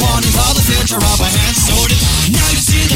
One is all the future of our hands sorted. Now you see the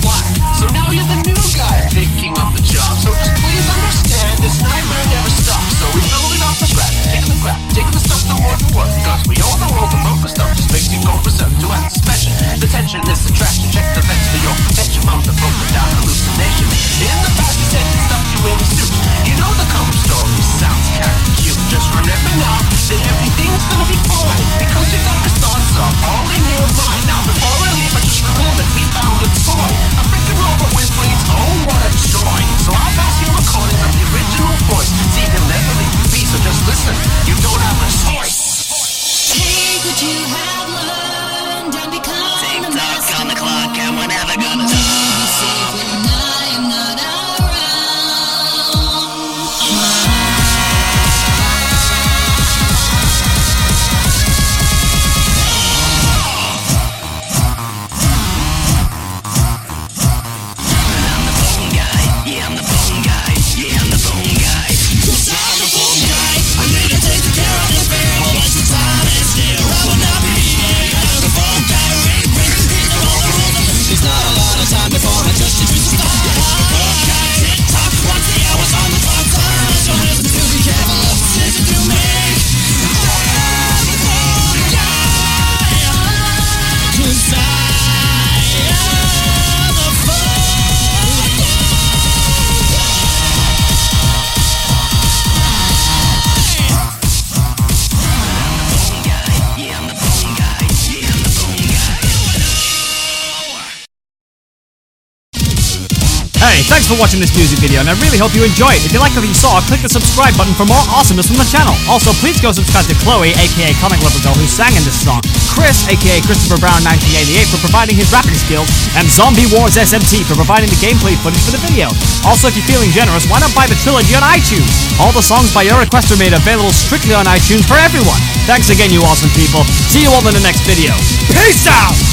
Thanks for watching this music video and I really hope you enjoy it. If you like what you saw, click the subscribe button for more awesomeness from the channel. Also, please go subscribe to Chloe, aka Comic Lover Girl, who sang in this song, Chris, aka Christopher Brown 1988 for providing his rapping skills, and Zombie Wars SMT for providing the gameplay footage for the video. Also, if you're feeling generous, why not buy the trilogy on iTunes? All the songs by your request are made available strictly on iTunes for everyone. Thanks again, you awesome people. See you all in the next video. Peace out!